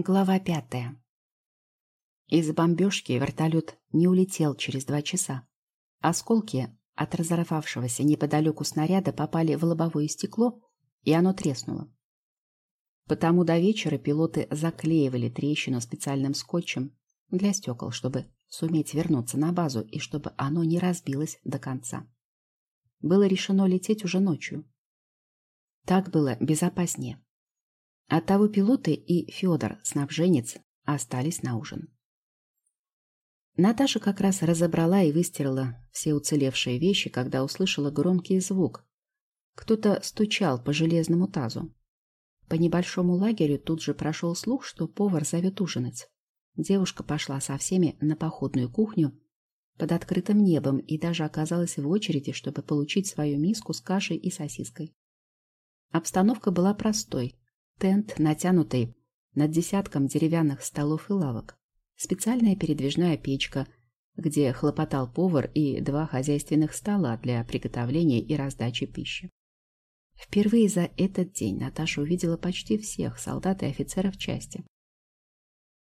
Глава пятая. Из бомбежки вертолет не улетел через два часа. Осколки от разорвавшегося неподалеку снаряда попали в лобовое стекло, и оно треснуло. Потому до вечера пилоты заклеивали трещину специальным скотчем для стекол, чтобы суметь вернуться на базу и чтобы оно не разбилось до конца. Было решено лететь уже ночью. Так было безопаснее. Оттого пилоты и Федор, снабженец, остались на ужин. Наташа как раз разобрала и выстирала все уцелевшие вещи, когда услышала громкий звук. Кто-то стучал по железному тазу. По небольшому лагерю тут же прошел слух, что повар зовет ужинать. Девушка пошла со всеми на походную кухню под открытым небом и даже оказалась в очереди, чтобы получить свою миску с кашей и сосиской. Обстановка была простой. Тент, натянутый над десятком деревянных столов и лавок. Специальная передвижная печка, где хлопотал повар и два хозяйственных стола для приготовления и раздачи пищи. Впервые за этот день Наташа увидела почти всех солдат и офицеров части.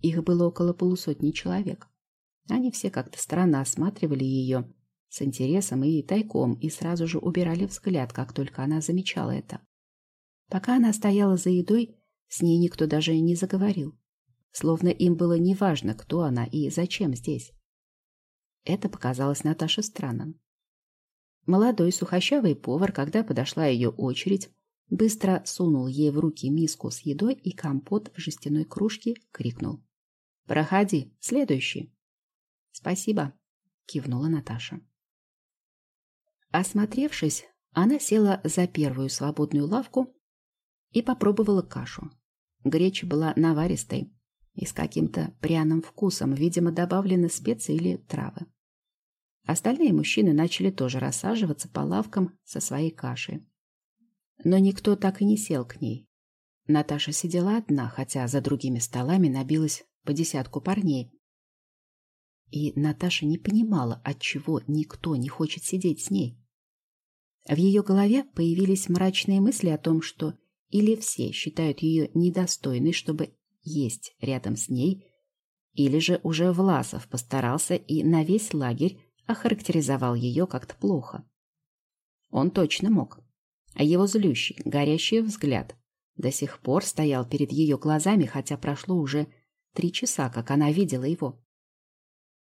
Их было около полусотни человек. Они все как-то странно осматривали ее с интересом и тайком и сразу же убирали взгляд, как только она замечала это. Пока она стояла за едой, с ней никто даже не заговорил. Словно им было неважно, кто она и зачем здесь. Это показалось Наташе странным. Молодой сухощавый повар, когда подошла ее очередь, быстро сунул ей в руки миску с едой и компот в жестяной кружке, крикнул. «Проходи, следующий». «Спасибо», — кивнула Наташа. Осмотревшись, она села за первую свободную лавку и попробовала кашу. Греча была наваристой и с каким-то пряным вкусом, видимо, добавлены специи или травы. Остальные мужчины начали тоже рассаживаться по лавкам со своей кашей. Но никто так и не сел к ней. Наташа сидела одна, хотя за другими столами набилось по десятку парней. И Наташа не понимала, отчего никто не хочет сидеть с ней. В ее голове появились мрачные мысли о том, что или все считают ее недостойной, чтобы есть рядом с ней, или же уже Власов постарался и на весь лагерь охарактеризовал ее как-то плохо. Он точно мог. А его злющий, горящий взгляд до сих пор стоял перед ее глазами, хотя прошло уже три часа, как она видела его.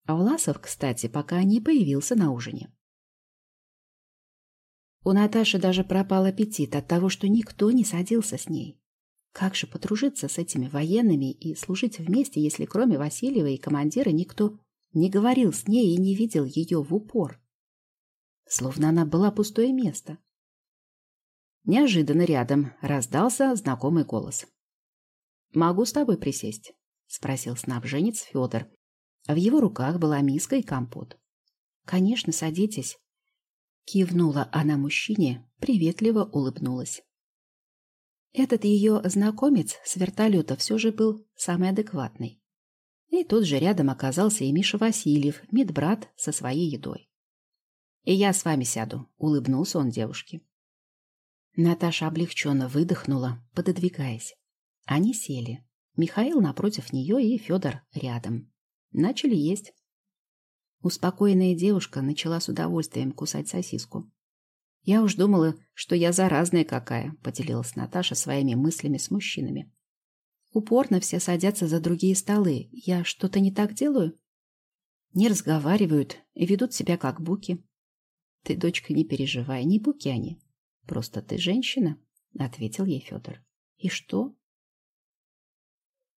А Власов, кстати, пока не появился на ужине. У Наташи даже пропал аппетит от того, что никто не садился с ней. Как же подружиться с этими военными и служить вместе, если кроме Васильева и командира никто не говорил с ней и не видел ее в упор? Словно она была пустое место. Неожиданно рядом раздался знакомый голос. «Могу с тобой присесть?» — спросил снабженец Федор. В его руках была миска и компот. «Конечно, садитесь», Кивнула она мужчине, приветливо улыбнулась. Этот ее знакомец с вертолета все же был самый адекватный. И тут же рядом оказался и Миша Васильев, медбрат со своей едой. «И я с вами сяду», — улыбнулся он девушке. Наташа облегченно выдохнула, пододвигаясь. Они сели. Михаил напротив нее и Федор рядом. Начали есть. Успокоенная девушка начала с удовольствием кусать сосиску. «Я уж думала, что я заразная какая», — поделилась Наташа своими мыслями с мужчинами. «Упорно все садятся за другие столы. Я что-то не так делаю?» «Не разговаривают и ведут себя как буки». «Ты, дочка, не переживай, не буки они. Просто ты женщина», — ответил ей Федор. «И что?»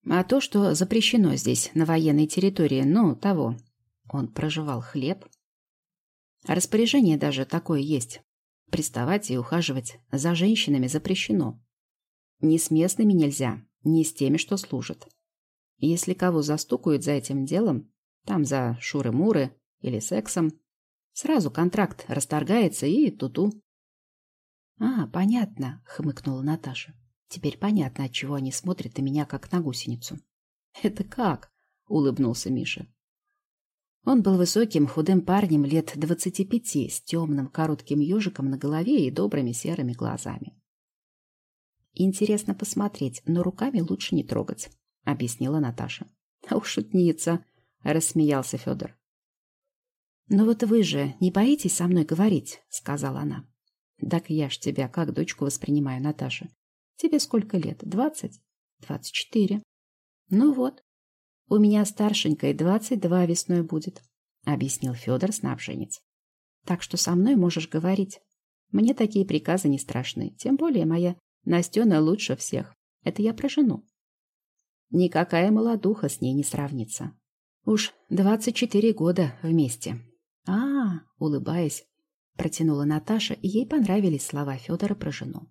«А то, что запрещено здесь, на военной территории, ну, того, он проживал хлеб. Распоряжение даже такое есть. Приставать и ухаживать за женщинами запрещено. Ни с местными нельзя, ни с теми, что служат. Если кого застукают за этим делом, там за шуры-муры или сексом, сразу контракт расторгается и туту. — А, понятно, — хмыкнула Наташа. — Теперь понятно, от чего они смотрят на меня, как на гусеницу. — Это как? — улыбнулся Миша. Он был высоким, худым парнем лет двадцати пяти, с темным коротким ежиком на голове и добрыми серыми глазами. Интересно посмотреть, но руками лучше не трогать. — объяснила Наташа. «Ух, шутница!» — рассмеялся Федор. «Ну вот вы же не боитесь со мной говорить?» — сказала она. «Так я ж тебя как дочку воспринимаю, Наташа. Тебе сколько лет? Двадцать? Двадцать четыре. Ну вот. У меня двадцать два весной будет», — объяснил Федор снабженец. «Так что со мной можешь говорить. Мне такие приказы не страшны. Тем более моя Настена лучше всех. Это я про жену. Никакая молодуха с ней не сравнится. Уж двадцать четыре года вместе. А, -а, -а улыбаясь, протянула Наташа, и ей понравились слова Федора про жену.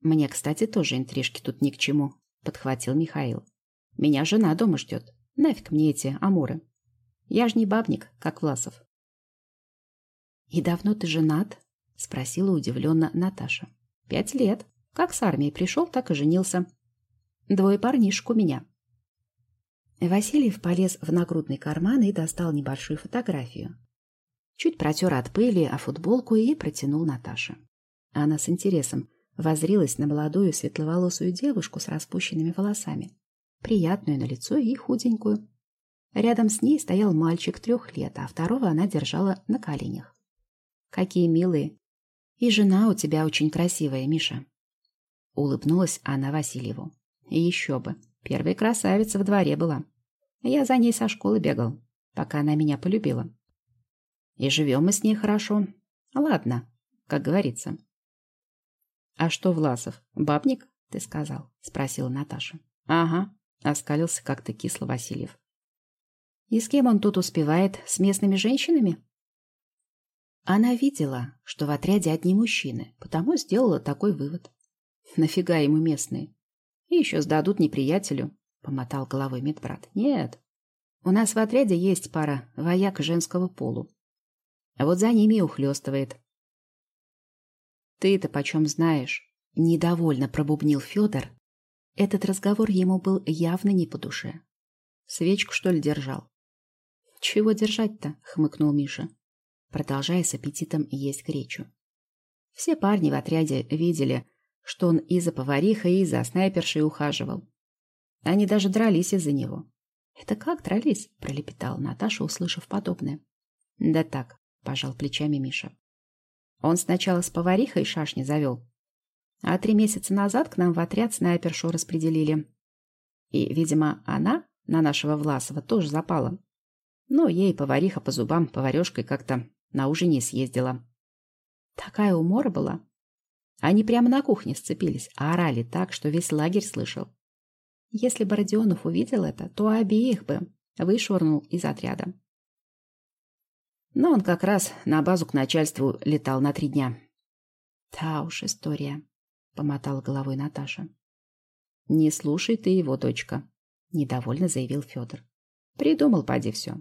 Мне, кстати, тоже интрижки тут ни к чему, подхватил Михаил. Меня жена дома ждет. Нафиг мне эти амуры. Я ж не бабник, как Власов. И давно ты женат? спросила удивленно Наташа. Пять лет. Как с армии пришел, так и женился. Двое парнишек у меня. Васильев полез в нагрудный карман и достал небольшую фотографию. Чуть протер от пыли о футболку и протянул Наташе. Она с интересом возрилась на молодую светловолосую девушку с распущенными волосами, приятную на лицо и худенькую. Рядом с ней стоял мальчик трех лет, а второго она держала на коленях. Какие милые. И жена у тебя очень красивая, Миша. Улыбнулась она Васильеву. И еще бы. Первая красавица в дворе была. Я за ней со школы бегал, пока она меня полюбила. И живем мы с ней хорошо. Ладно, как говорится. А что, Власов, бабник, ты сказал? Спросила Наташа. Ага, оскалился как-то кисло Васильев. И с кем он тут успевает? С местными женщинами? Она видела, что в отряде одни мужчины, потому сделала такой вывод. Нафига ему местные? И еще сдадут неприятелю, — помотал головой медбрат. Нет, у нас в отряде есть пара вояк женского полу. А вот за ними и ухлёстывает. Ты-то почем знаешь? Недовольно пробубнил Федор. Этот разговор ему был явно не по душе. Свечку, что ли, держал? Чего держать-то? хмыкнул Миша, продолжая с аппетитом есть гречу. Все парни в отряде видели, что он и за поварихой, и за снайпершей ухаживал. Они даже дрались из-за него. «Это как дрались?» – пролепетала Наташа, услышав подобное. «Да так», – пожал плечами Миша. «Он сначала с поварихой шашни завел, а три месяца назад к нам в отряд снайпершу распределили. И, видимо, она на нашего Власова тоже запала. Но ей повариха по зубам поварешкой как-то на ужине съездила. Такая умора была, они прямо на кухне сцепились, а орали так, что весь лагерь слышал. Если бы Родионов увидел это, то обеих бы вышвырнул из отряда. Но он как раз на базу к начальству летал на три дня. «Та уж история», — помотала головой Наташа. «Не слушай ты его, дочка», — недовольно заявил Федор. «Придумал, поди, все».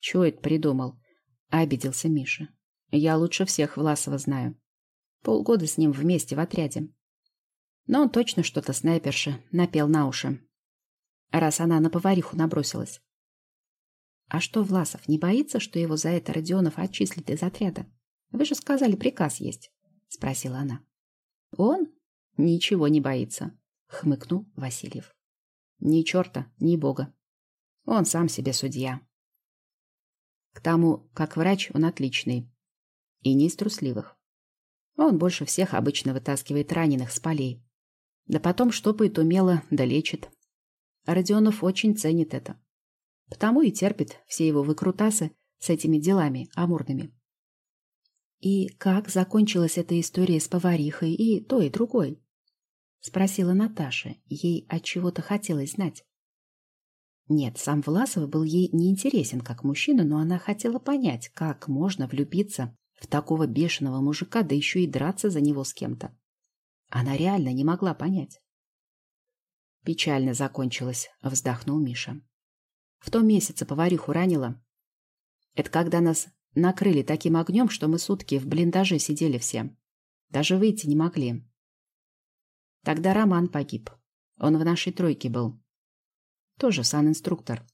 «Чего это придумал?» — обиделся Миша. «Я лучше всех Власова знаю. Полгода с ним вместе в отряде. Но он точно что-то снайперше напел на уши. Раз она на повариху набросилась. А что, Власов не боится, что его за это Родионов отчислит из отряда? Вы же сказали, приказ есть, спросила она. Он ничего не боится, хмыкнул Васильев. Ни черта, ни бога. Он сам себе судья. К тому, как врач, он отличный. И не из трусливых. Он больше всех обычно вытаскивает раненых с полей. Да потом штопает умело, да лечит. Родионов очень ценит это. Потому и терпит все его выкрутасы с этими делами амурными. «И как закончилась эта история с поварихой и той, и другой?» — спросила Наташа. Ей от чего то хотелось знать. Нет, сам Власов был ей неинтересен как мужчина, но она хотела понять, как можно влюбиться в такого бешеного мужика, да еще и драться за него с кем-то. Она реально не могла понять. Печально закончилось, вздохнул Миша. В том месяце повариху ранила. Это когда нас накрыли таким огнем, что мы сутки в блиндаже сидели все. Даже выйти не могли. Тогда Роман погиб. Он в нашей тройке был. Тоже санинструктор.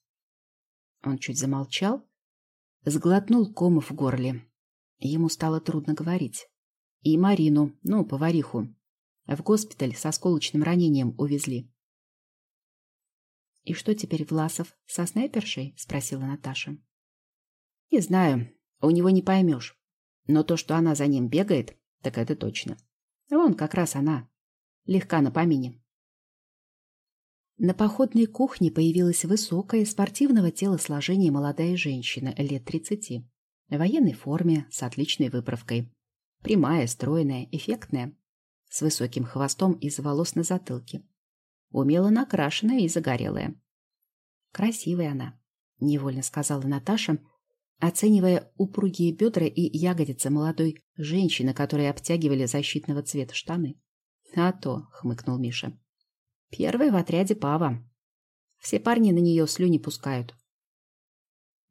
Он чуть замолчал, сглотнул ком в горле Ему стало трудно говорить. И Марину, ну, повариху, в госпиталь со сколочным ранением увезли. «И что теперь Власов со снайпершей?» — спросила Наташа. «Не знаю. У него не поймешь. Но то, что она за ним бегает, так это точно. Вон как раз она. Легка на помине». На походной кухне появилась высокая, спортивного телосложения молодая женщина лет тридцати. В военной форме, с отличной выправкой. Прямая, стройная, эффектная. С высоким хвостом из волос на затылке умело накрашенная и загорелая. Красивая она, невольно сказала Наташа, оценивая упругие бедра и ягодицы молодой женщины, которые обтягивали защитного цвета штаны. А то, хмыкнул Миша. Первая в отряде Пава. Все парни на нее слюни пускают.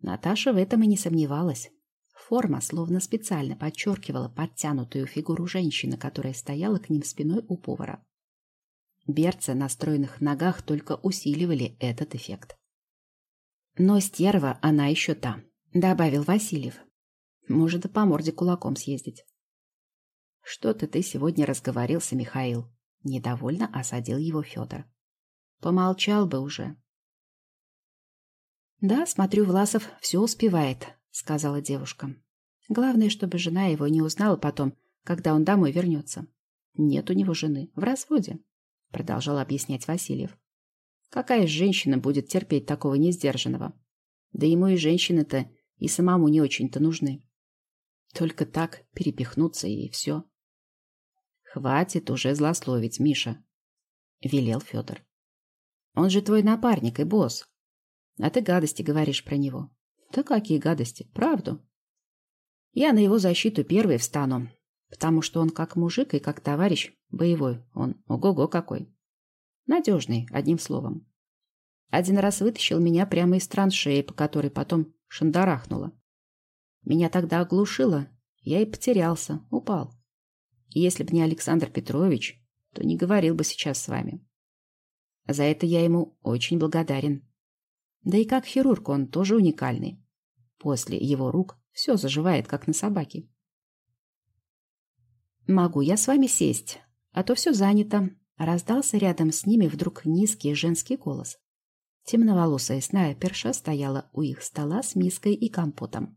Наташа в этом и не сомневалась. Форма словно специально подчеркивала подтянутую фигуру женщины, которая стояла к ним спиной у повара. Берцы на стройных ногах только усиливали этот эффект. «Но стерва она еще та», — добавил Васильев. «Может, и по морде кулаком съездить». «Что-то ты сегодня разговорился, Михаил», — недовольно осадил его Федор. «Помолчал бы уже». «Да, смотрю, Власов все успевает», — сказала девушка. «Главное, чтобы жена его не узнала потом, когда он домой вернется. Нет у него жены, в разводе». — продолжал объяснять Васильев. «Какая женщина будет терпеть такого несдержанного? Да ему и женщины-то и самому не очень-то нужны. Только так перепихнуться и все». «Хватит уже злословить, Миша», — велел Федор. «Он же твой напарник и босс. А ты гадости говоришь про него». «Да какие гадости? Правду?» «Я на его защиту первый встану, потому что он как мужик и как товарищ боевой. Он ого-го какой. Надежный, одним словом. Один раз вытащил меня прямо из траншеи, по которой потом шандарахнуло. Меня тогда оглушило, я и потерялся, упал. Если бы не Александр Петрович, то не говорил бы сейчас с вами. За это я ему очень благодарен. Да и как хирург он тоже уникальный. После его рук все заживает, как на собаке. «Могу я с вами сесть? А то все занято». Раздался рядом с ними вдруг низкий женский голос. Темноволосая снайперша стояла у их стола с миской и компотом.